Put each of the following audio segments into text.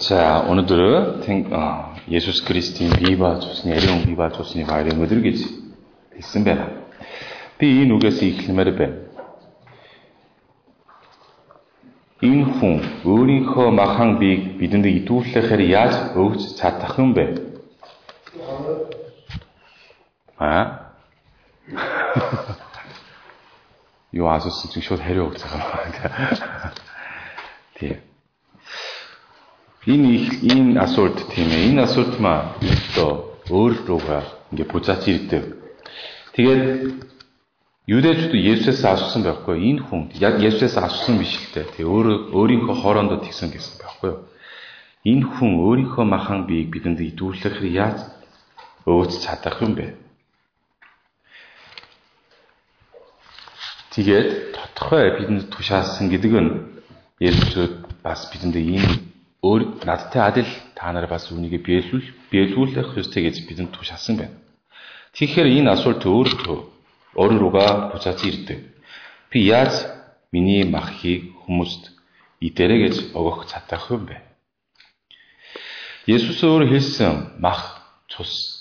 За, өнөөдөр Есүс Христийн бие болж усны ариун бие болж усны баярын өдөр гэж хэлсэн байна. Би энэ үгээс эхлэмээр байна. Энэ хүн өөрийнхөө махан биеийг бидэнд итгүүлэхээр яаж өгч чадах юм бэ? Аа? Юу асуусан чинь шууд хариу байгаа юм. Тийм. Энэ энэ асуулт тийм ээ. Энэ асуулт маа өөртөө өөр рүүгээ ингээ буцаач ирдэг. Тэгээд юудэчд Есүсээс асуусан байхгүй. Энэ хүн яг Есүсээс асуусан биш л дээ. Тэг өөр өөрийнхөө хоорондоо тэгсэн гэсэн байхгүй юу? Энэ хүн өөрийнхөө махан биеийг бидэнд идүүлэх яаж өөц чадах юм бэ? Тэгээд тодорхой бидэнд тушаасан гэдэг нь Есүс бас бидэнд энэ өөр надтай адил та нар бас үүнийг биелүүл биелүүлэх ёстой гэж бидэнд тушаасан байна. Тэгэхээр энэ асуулт өөртөө өөрөө руугаа буцаад ирдэг. Би яаж миний махыг хүмүүст идэрэ гэж өгөх цатах юм бэ? Есүс өөр хэлсэн мах цус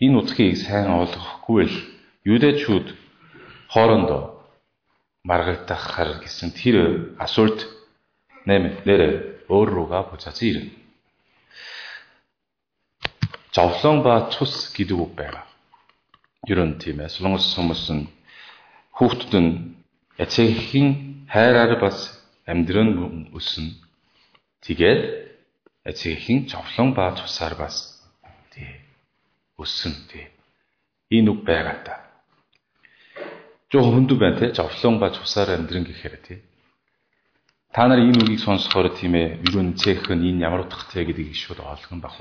энэ утгыг сайн ойлгохгүй л юудэчүүд хоорондоо маргагдахаар гэсэн тэр асуулт нэмэ нэрэ өөр рүүгээ буцааж ирнэ. Зовлон ба цус гэдэг үг байгаа. Ер нь тийм ээ. Солонгос хүмүүс нь хүүхдүүд нь эцэгхийн хайраар бас амьдрын өснө. Тэгээд эцэгхийн зовлон ба цусаар бас тий өснө тий. Энэ үг байгаа та. Жоо хөндөв байна те зовлон ба цусаар амьдрын гэхээр тий. Та нар энэ үгийг сонсохоор тийм ээ, юу н цех нь энэ ямар утгатай гэдгийг шууд ойлгон баг.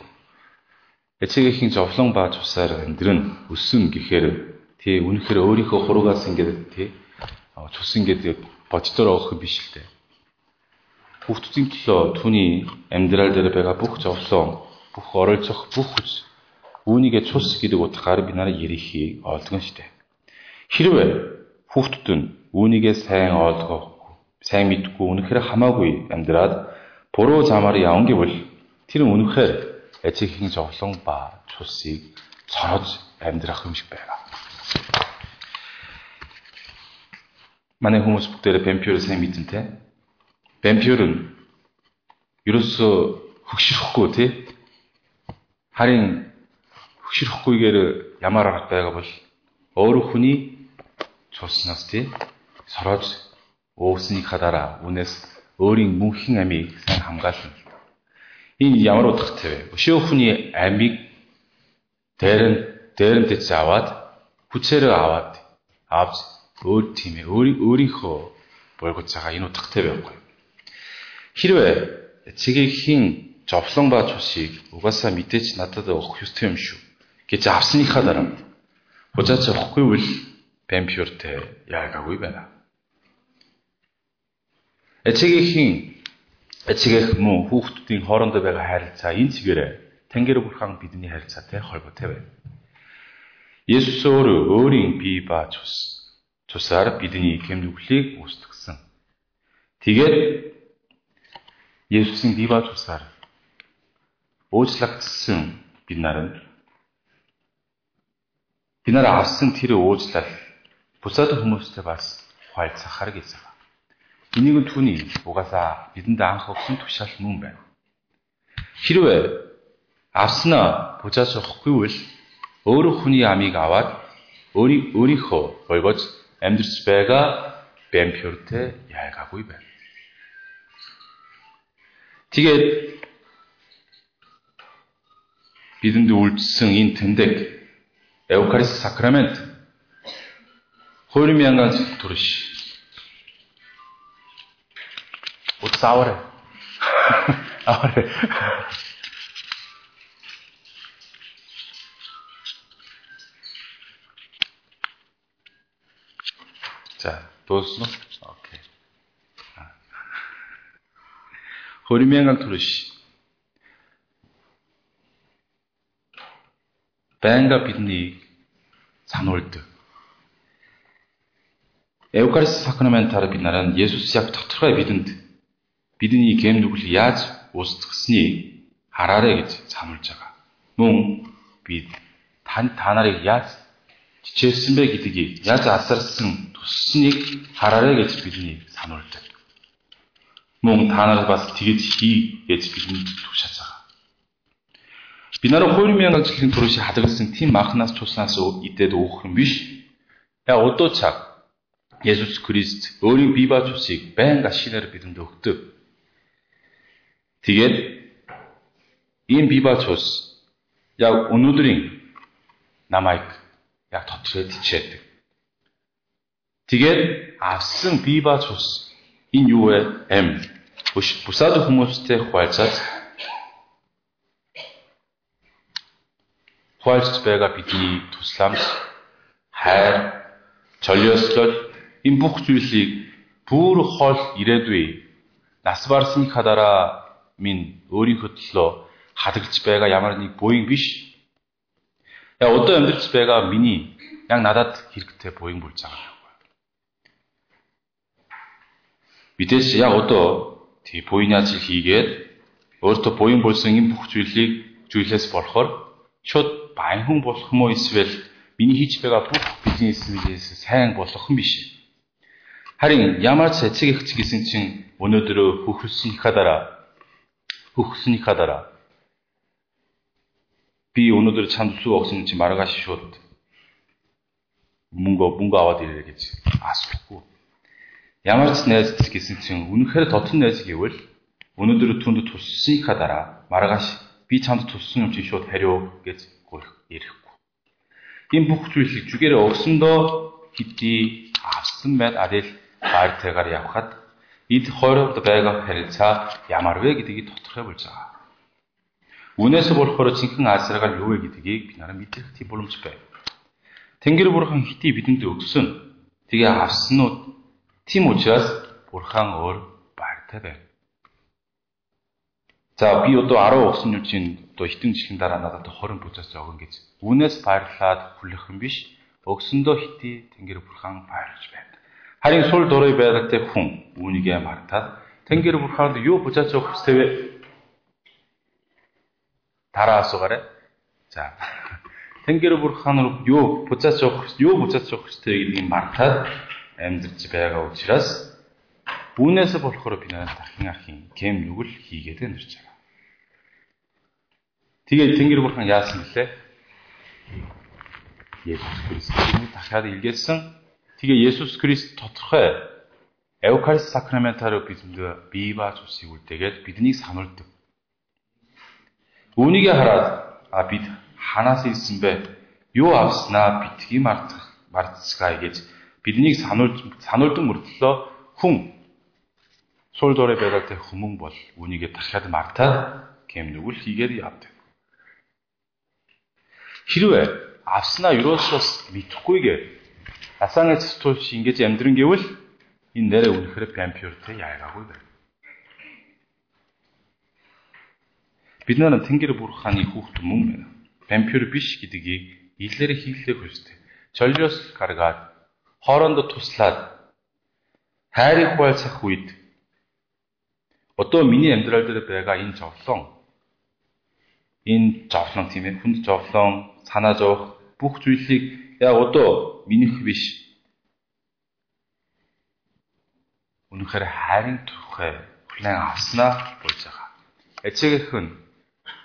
Эцэгхийн зовлон бааж усаар амьдрын өсөн гэхээр тий үнэхээр өөрийнхөө хуруугаас ингээд тий цус ингээд боддоор авах биш л дээ. Хүүхдүүдийн төлөө түүний амьдрал дээр байгаа бүх зовлон, бүх оролцох, бүх хүч үүнийгээ цус гэдэг утгаар би нараа ярихийг ойлгоно штэ. Хэрвээ хүүхдүүд нь үүнийгээ сайн ойлгох сайн мэдгүй үнэхээр хамаагүй амьдраад буруу замаар явна гэвэл тэр үнэхээр эцэгхийн зовлон ба цусыг цорож амьдрах юм шиг байгаа. Манай хүмүүс бүгдээрээ бэмпиор сайн мэдэнтэй. Бэмпиор нь ерөөсөө хөгшөрөхгүй тий. Харин хөгшөрөхгүйгээр ямар арга байгаа бол өөр хүний цуснаас тий сороож өөснийхаа дараа үнээс өөрийн мөнхийн амийг сайн хамгаална. Энэ ямар утгатай вэ? Өшөө хүний амийг дээр нь дээр нь дэц аваад хүчээрээ аваад авч өөр тийм ээ өөрийнхөө бургуцаага энэ утгатай байхгүй. Хэрвээ цэгийн зовлон ба цусыг угаасаа мэдээж надад өгөх ёстой юм шүү гэж авсныхаа дараа хужаач авахгүй бол бэмпюртэй яагаагүй байна. Эцэгийнхэн эцэгэх мөн хүүхдүүдийн хоорондоо байгаа харилцаа энэ цэгээрээ Тэнгэр бурхан бидний харилцаатай холбоотой байна. Есүс өөрөө өөрийн бие ба цус цусаар бидний гэмнүглийг үүсгэсэн. Тэгээд Есүсийн бие ба цусаар уучлагдсан бид нарыг бид нар авсан тэр уучлал бусад хүмүүстэй бас хуайлцахаар гэсэн. Энийг нь түүний угаасаа бидэнд анх өгсөн тушаал мөн байна. Хэрвээ авснаа буцааж авахгүй бол өөрөө хүний амийг аваад өөрийнхөө бойгоц амьдарч байгаа бэмпюртэй яагаагүй байна. Тэгээд бидэнд үйлдсэн энэ тэмдэг Эвкарист сакрамент 못 싸워래. 싸워래. 자, 도수. 오케이. 호리명강 토르시. 뱅가 빈니 산올드. 에우카리스 사크라멘타르 빛나는 예수 시작부터 트라의 믿은 듯. Бидний гэм нүгэл яаж устгасны хараарэ гэж замулж байгаа. Мөн би тань та нарыг яаж хичээсэн бэ гэдгийг яаж асарсан туссныг хараарэ гэж бидний сануулдаг. Мөн та нар бас тэгж хий гэж бидэнд тушааж байгаа. Би нараа хоёр мянган жилийн турш хадгалсан тийм махнаас туснаас идээд өөх юм биш. Яг одоо цаг Есүс Христ өөрийн бие ба цусыг байн гашинаар бидэнд өгдөг. Тэгээд ийм бие ба цус яг өнөөдрийн намайг яг тодорхой тичээдэг. Тэгээд авсан бие ба цус энэ юу вэ? Эм. Бусад хүмүүстэй хуваалцаад хуваалцж байгаа бидний тусламж хайр, чөлөөслөл энэ бүх зүйлийг бүр хол ирээдүй нас барсныхаа дараа минь өөрийнхөө төлөө хадгалж байгаа ямар нэг буян биш. Яг одоо амьдарч байгаа миний яг надад хэрэгтэй буян болж байгаа юм. Бидээс яг одоо тий буян яаж хийгээд өөртөө буян болсон энэ бүх зүйлийг зүйлээс болохоор шууд баян хүн болох юм уу эсвэл миний хийж байгаа бүх бизнес бизнес сайн болох юм биш. Харин ямар ч эцэг эгч гэсэн чинь өнөөдөр хөхөлснийхаа дараа хөхөлснийхаа дараа би өнөөдөр чанд сүү огсон чи маргааш шууд мөнгө мөнгө аваад ирээ гэж асуухгүй. Ямар ч найз гэсэн чинь үнэхээр дотн найз гэвэл өнөөдөр түнд туссныхаа дараа маргааш би чамд туссан юм чи шууд хариу гэж ирэхгүй. Энэ бүх зүйлийг жүгээрээ өгсөндөө хэдий авсан байд арил байртайгаар явхад эд хооронд байгаа харилцаа ямар вэ гэдгийг тодорхой болж байгаа. Үнээс болохоор цэнхэн асаргаал юу вэ гэдгийг бид нараа мэдэх тийм боломж байна. Тэнгэр бурхан хитий бидэнд өгсөн. Тэгээ авснууд тийм учраас бурхан өөр байртай байна. За би одоо 10 усан нүчийн одоо хитэн жилийн дараа надад 20 буцаас өгөн гэж. Үнээс баярлаад хүлэх юм биш. Өгсөндөө хитий тэнгэр бурхан баярлж байна. Харин сул дурой байгаатай хүн үүнийгээ мартаад Тэнгэр бурханд юу буцааж өгөх ёстой вэ? Дараа асуугаарай. За. Тэнгэр бурхан руу юу өгөх юу өгөх ёстой гэдгийг мартаад амьдарч байгаа учраас үүнээс болохоор би надад дахин ахын кем нүгэл хийгээд амьдарч байгаа. Тэгээд Тэнгэр бурхан яасан бэлээ? Есүс Христосийг дахиад илгээсэн Тэгээ Есүс Христ тодорхой Эвкарист сакраментаар бидэнд бие ба цусыг үлдээгээд биднийг сануулдаг. Үүнийг хараад а бид ханаас ирсэн бэ? Юу авснаа битгий мартах мартцгаая гэж биднийг сануулж сануулдан мөртлөө хүн сул дорой байгаатай хүмүүн бол үүнийг дахиад мартаад гэм нүгэл хийгээд явдаг. Хэрвээ авснаа юусоос мэдхгүйгээр Асааны цэцүүлч ингэж амьдран гэвэл энэ нэрээ үнэхээр вампиртэй яагаагүй байна. Бид нар Тэнгэр бурханы хүүхэд мөн байна. Вампир биш гэдгийг илээр хийлээ хүсдэг. Чолиос гаргаад хоорондоо туслаад хайрыг хуйлцах үед одоо миний амьдрал дээр байгаа энэ зовлон энэ зовлон тийм ээ хүнд зовлон санаа зовх бүх зүйлийг яг одоо минийх биш. Үнэхээр хайрын тухай план авснаа болж байгаа. Эцэгийнх нь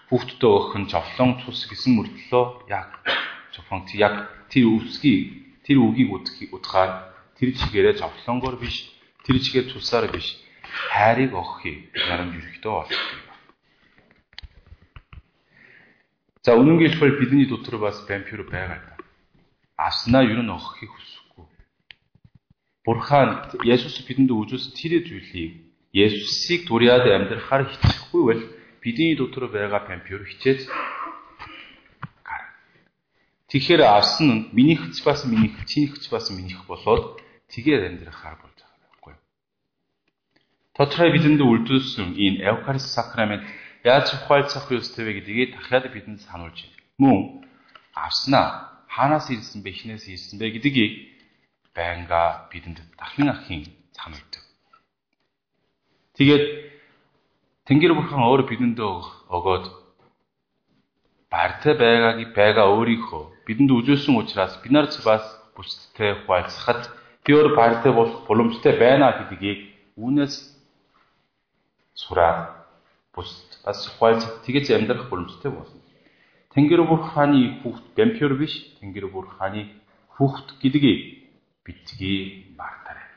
хүүхдтэй өгөх нь зовлон цус гэсэн мөртлөө яг зовлон яг тэр үсгийг тэр үгийг удахаар тэр чигээрээ зовлонгоор биш тэр чигээр цусаар биш хайрыг өгөхийг нарам ерөөхдөө олддог. За үнэн гэлбэл бидний дотор бас вампир байгаа авснаа юу н өгөхийг хүсэхгүй. Бурхан Есүс бидэнд үзүүлсэн тэр зүйлийг Есүсийг дуриад амьдрахаар хичээхгүй бол бидний дотор байгаа вампир хичээж гар. Тэгэхээр авсан нь минийх ч бас минийх, чинийх ч бас минийх болоод тэгээд амьдрахаар болж байгаа байхгүй. Тодорхой бидэнд үлдүүлсэн энэ Евхарист сакрамент яаж ухаалцах ёстой вэ гэдгийг дахиад бидэнд сануулж байна. Мөн авснаа хаанаас ирсэн бэ, хинээс ирсэн бэ гэдгийг байнга бидэнд дахин ахин сануулдаг. Тэгээд Тэнгэр бурхан өөр бидэндээ өгөөд барьтай байгаагийн байга өөрийнхөө бидэнд үзүүлсэн учраас бид нар бас бусдтай хуваалцахад би өөр барьтай болох боломжтой байна гэдгийг үүнээс сураад бусд бас хуваалцах тэгэж амьдрах боломжтой болно. Тэнгэр бурханы хүүхд бэмпер биш, Тэнгэр бурханы хүүхд гэдгийг битгий мартаарай.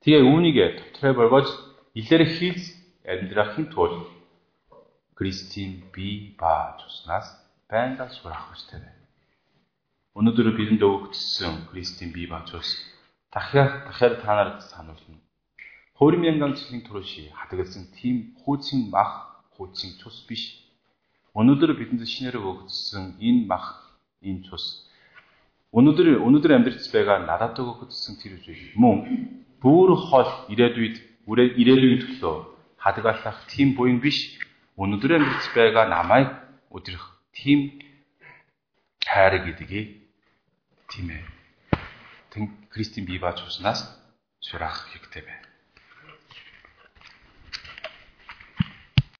Тэгээ үүнийг дотроо болгож илэрхийлж амьдрахын тулд Кристийн бие ба туснаас байнга сурах хэрэгтэй. Өнөөдөр бидэнд өгөгдсөн Кристийн бие ба тус дахиад дахиад та нарт сануулна. Хөрмянган цэлийн турши хадгалсан тийм хуучин мах хуучин цус биш. Өнөөдөр бидэнд шинээр өгөгдсөн энэ мах энэ цус өнөөдөр өнөөдөр амьдрч байгаа надад өгөгдсөн тэр зүйл мөн бүр хол ирээдүйд ирээдүйн төлөө хадгалах тийм буян биш. Өнөөдөр амьдарч байгаа намайг өдрөх тийм хайр гэдгийг тийм ээ. Тэн Христийн бие бааж уснаас сурах хэрэгтэй байна.